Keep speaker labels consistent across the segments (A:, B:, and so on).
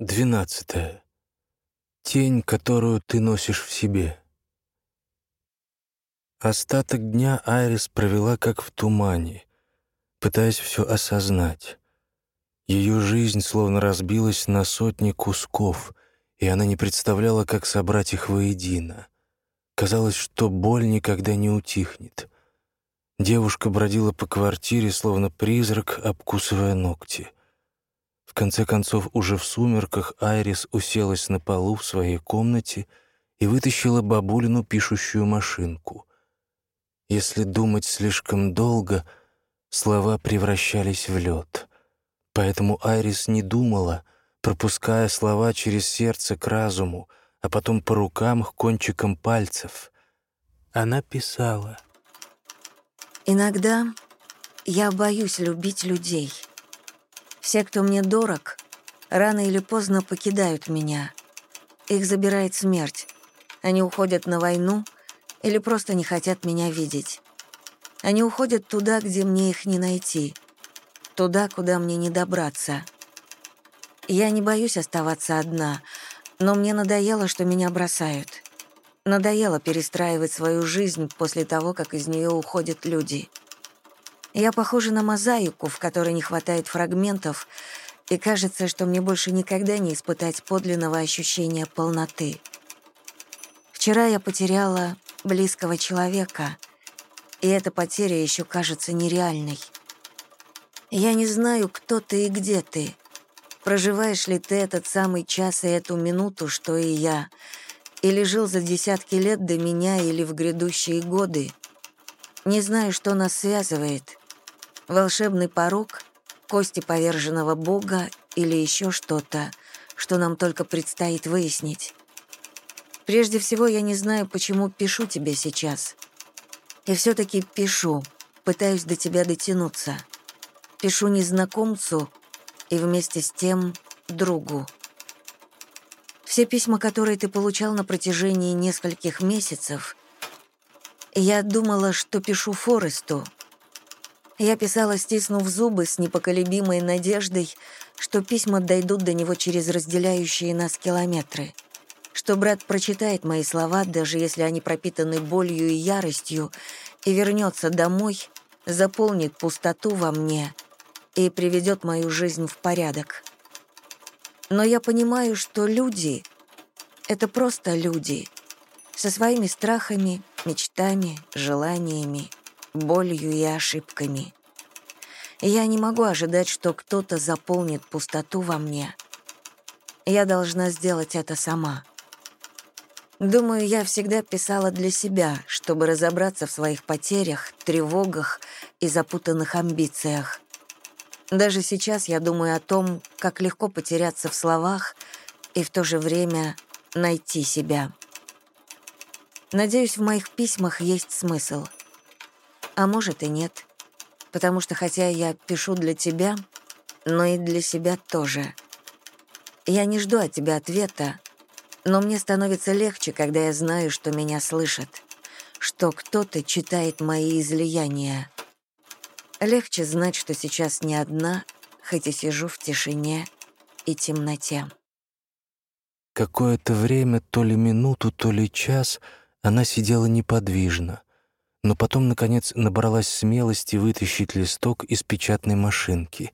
A: Двенадцатое. Тень, которую ты носишь в себе. Остаток дня Айрис провела как в тумане, пытаясь все осознать. Ее жизнь словно разбилась на сотни кусков, и она не представляла, как собрать их воедино. Казалось, что боль никогда не утихнет. Девушка бродила по квартире, словно призрак, обкусывая ногти. Конце концов, уже в сумерках Айрис уселась на полу в своей комнате и вытащила бабулину пишущую машинку. Если думать слишком долго, слова превращались в лед. Поэтому Айрис не думала, пропуская слова через сердце к разуму, а потом по рукам к кончикам пальцев. Она писала.
B: «Иногда я боюсь любить людей. Все, кто мне дорог, рано или поздно покидают меня. Их забирает смерть. Они уходят на войну — или просто не хотят меня видеть. Они уходят туда, где мне их не найти, туда, куда мне не добраться. Я не боюсь оставаться одна, но мне надоело, что меня бросают. Надоело перестраивать свою жизнь после того, как из нее уходят люди. Я похожа на мозаику, в которой не хватает фрагментов, и кажется, что мне больше никогда не испытать подлинного ощущения полноты. Вчера я потеряла близкого человека, и эта потеря еще кажется нереальной. Я не знаю, кто ты и где ты. Проживаешь ли ты этот самый час и эту минуту, что и я, или жил за десятки лет до меня или в грядущие годы. Не знаю, что нас связывает. Волшебный порог, кости поверженного бога или еще что-то, что нам только предстоит выяснить. Прежде всего, я не знаю, почему пишу тебе сейчас. И все-таки пишу, пытаюсь до тебя дотянуться. Пишу незнакомцу и вместе с тем другу. Все письма, которые ты получал на протяжении нескольких месяцев, я думала, что пишу Форесту. Я писала, стиснув зубы, с непоколебимой надеждой, что письма дойдут до него через разделяющие нас километры — что брат прочитает мои слова, даже если они пропитаны болью и яростью, и вернется домой, заполнит пустоту во мне и приведет мою жизнь в порядок. Но я понимаю, что люди — это просто люди, со своими страхами, мечтами, желаниями, болью и ошибками. я не могу ожидать, что кто-то заполнит пустоту во мне. Я должна сделать это сама. Думаю, я всегда писала для себя, чтобы разобраться в своих потерях, тревогах и запутанных амбициях. Даже сейчас я думаю о том, как легко потеряться в словах и в то же время найти себя. Надеюсь, в моих письмах есть смысл. А может и нет. Потому что хотя я пишу для тебя, но и для себя тоже. Я не жду от тебя ответа, но мне становится легче, когда я знаю, что меня слышат, что кто-то читает мои излияния. Легче знать, что сейчас не одна, хоть и сижу в тишине и темноте.
A: Какое-то время, то ли минуту, то ли час, она сидела неподвижно, но потом, наконец, набралась смелости вытащить листок из печатной машинки,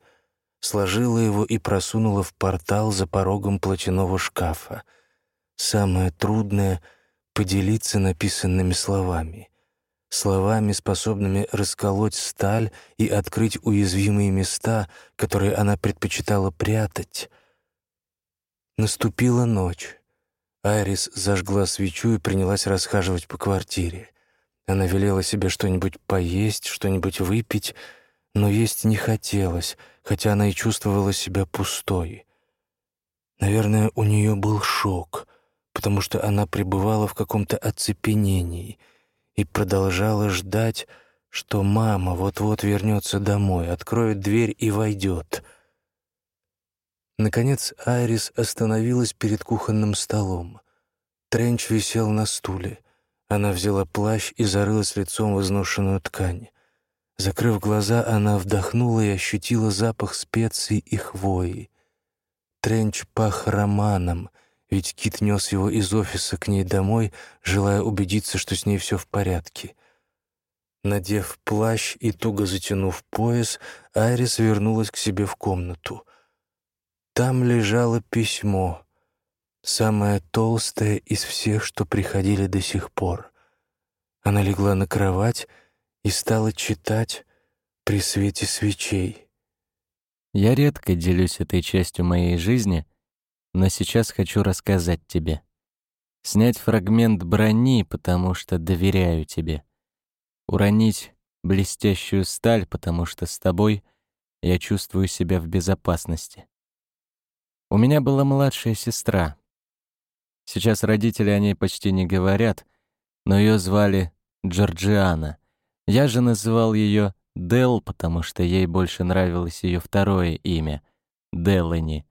A: сложила его и просунула в портал за порогом платяного шкафа — Самое трудное — поделиться написанными словами. Словами, способными расколоть сталь и открыть уязвимые места, которые она предпочитала прятать. Наступила ночь. Айрис зажгла свечу и принялась расхаживать по квартире. Она велела себе что-нибудь поесть, что-нибудь выпить, но есть не хотелось, хотя она и чувствовала себя пустой. Наверное, у нее был шок — потому что она пребывала в каком-то оцепенении и продолжала ждать, что мама вот-вот вернется домой, откроет дверь и войдет. Наконец Айрис остановилась перед кухонным столом. Тренч висел на стуле. Она взяла плащ и зарылась лицом в изношенную ткань. Закрыв глаза, она вдохнула и ощутила запах специй и хвои. тренч пах романом, ведь Кит нес его из офиса к ней домой, желая убедиться, что с ней все в порядке. Надев плащ и туго затянув пояс, Айрис вернулась к себе в комнату. Там лежало письмо, самое толстое из всех, что приходили до сих пор. Она легла на кровать и стала читать при свете свечей.
C: Я редко делюсь этой частью моей жизни, но сейчас хочу рассказать тебе. Снять фрагмент брони, потому что доверяю тебе. Уронить блестящую сталь, потому что с тобой я чувствую себя в безопасности. У меня была младшая сестра. Сейчас родители о ней почти не говорят, но ее звали Джорджиана. Я же называл ее Дел, потому что ей больше нравилось ее второе имя — Делани.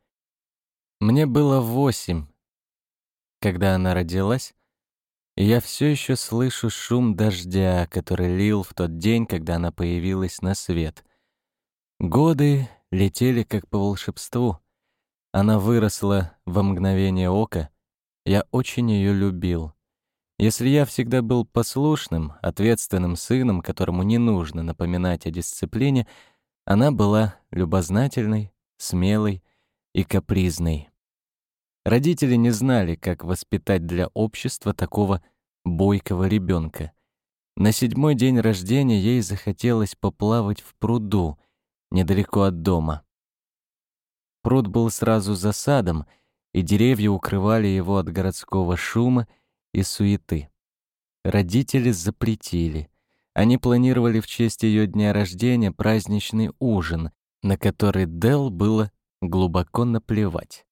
C: Мне было восемь, когда она родилась, и я все еще слышу шум дождя, который лил в тот день, когда она появилась на свет. Годы летели как по волшебству. Она выросла во мгновение ока. Я очень ее любил. Если я всегда был послушным, ответственным сыном, которому не нужно напоминать о дисциплине, она была любознательной, смелой и капризной. Родители не знали, как воспитать для общества такого бойкого ребенка. На седьмой день рождения ей захотелось поплавать в пруду, недалеко от дома. Пруд был сразу за садом, и деревья укрывали его от городского шума и суеты. Родители запретили. Они планировали в честь ее дня рождения праздничный ужин, на который Дел было глубоко наплевать.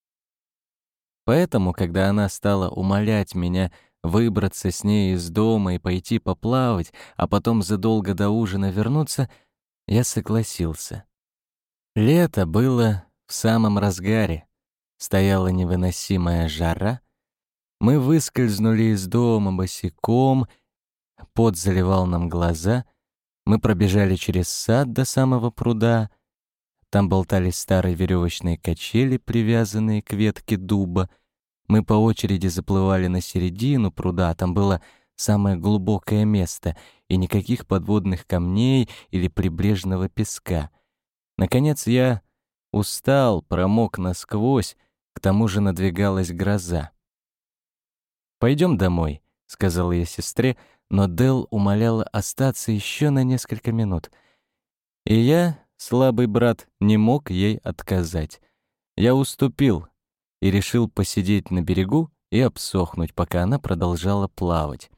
C: Поэтому, когда она стала умолять меня выбраться с ней из дома и пойти поплавать, а потом задолго до ужина вернуться, я согласился. Лето было в самом разгаре. Стояла невыносимая жара — мы выскользнули из дома босиком, пот заливал нам глаза, мы пробежали через сад до самого пруда, там болтались старые веревочные качели, привязанные к ветке дуба. Мы по очереди заплывали на середину пруда, там было самое глубокое место и никаких подводных камней или прибрежного песка. Наконец я устал, промок насквозь, к тому же надвигалась гроза. Пойдем домой», — сказала я сестре, но Дел умоляла остаться еще на несколько минут. И я, слабый брат, не мог ей отказать. Я уступил и решил посидеть на берегу и обсохнуть, пока она продолжала плавать.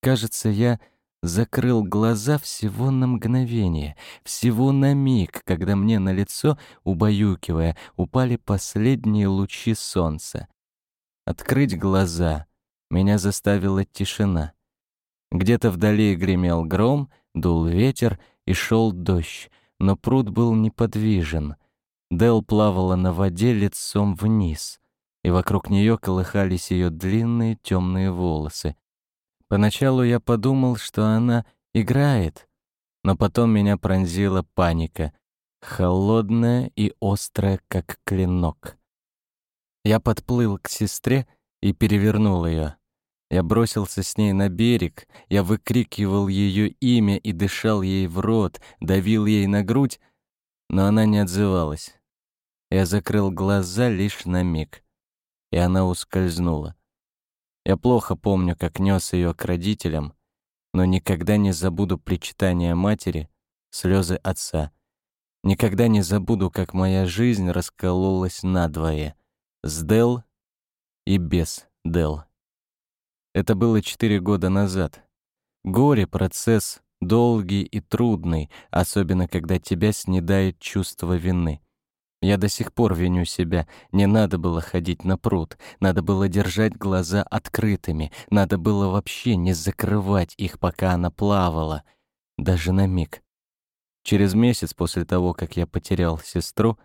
C: Кажется, я закрыл глаза всего на мгновение, всего на миг, когда мне на лицо, убаюкивая, упали последние лучи солнца. Открыть глаза. Меня заставила тишина. Где-то вдали гремел гром, дул ветер и шел дождь, но пруд был неподвижен. Дел плавала на воде лицом вниз, и вокруг нее колыхались ее длинные темные волосы. Поначалу я подумал, что она играет, но потом меня пронзила паника, холодная и острая, как клинок. Я подплыл к сестре и перевернул ее. Я бросился с ней на берег, я выкрикивал ее имя и дышал ей в рот, давил ей на грудь, но она не отзывалась. Я закрыл глаза лишь на миг, и она ускользнула. Я плохо помню, как нес ее к родителям, но никогда не забуду причитания матери, слезы отца. Никогда не забуду, как моя жизнь раскололась надвое — с Дел и без Дел. Это было четыре года назад. Горе — процесс долгий и трудный, особенно когда тебя снедает чувство вины. Я до сих пор виню себя. Не надо было ходить на пруд, надо было держать глаза открытыми, надо было вообще не закрывать их, пока она плавала, даже на миг. Через месяц после того, как я потерял сестру,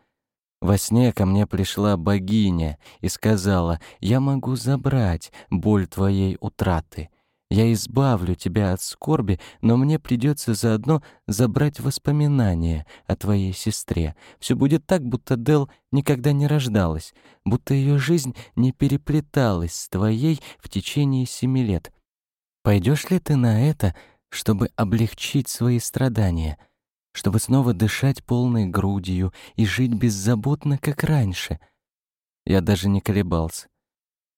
C: во сне ко мне пришла богиня и сказала, «Я могу забрать боль твоей утраты. Я избавлю тебя от скорби, но мне придется заодно забрать воспоминания о твоей сестре. Все будет так, будто Дел никогда не рождалась, будто ее жизнь не переплеталась с твоей в течение семи лет. Пойдешь ли ты на это, чтобы облегчить свои страдания, чтобы снова дышать полной грудью и жить беззаботно, как раньше? Я даже не колебался.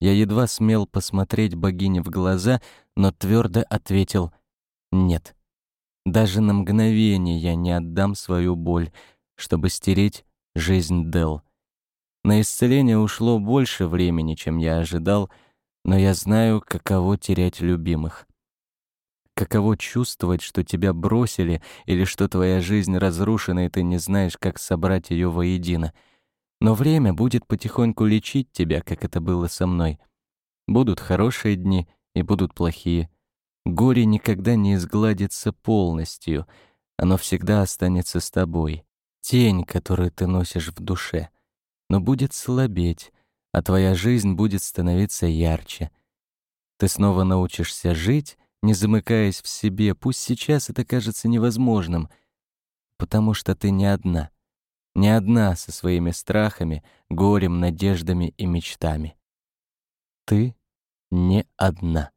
C: Я едва смел посмотреть богине в глаза, но твердо ответил «нет». Даже на мгновение я не отдам свою боль, чтобы стереть жизнь Дел. На исцеление ушло больше времени, чем я ожидал, но я знаю, каково терять любимых. Каково чувствовать, что тебя бросили или что твоя жизнь разрушена, и ты не знаешь, как собрать ее воедино — но время будет потихоньку лечить тебя, как это было со мной. Будут хорошие дни и будут плохие. Горе никогда не изгладится полностью, оно всегда останется с тобой. Тень, которую ты носишь в душе, но будет слабеть, а твоя жизнь будет становиться ярче. Ты снова научишься жить, не замыкаясь в себе, пусть сейчас это кажется невозможным, потому что ты не одна не одна со своими страхами, горем, надеждами и мечтами. Ты не одна.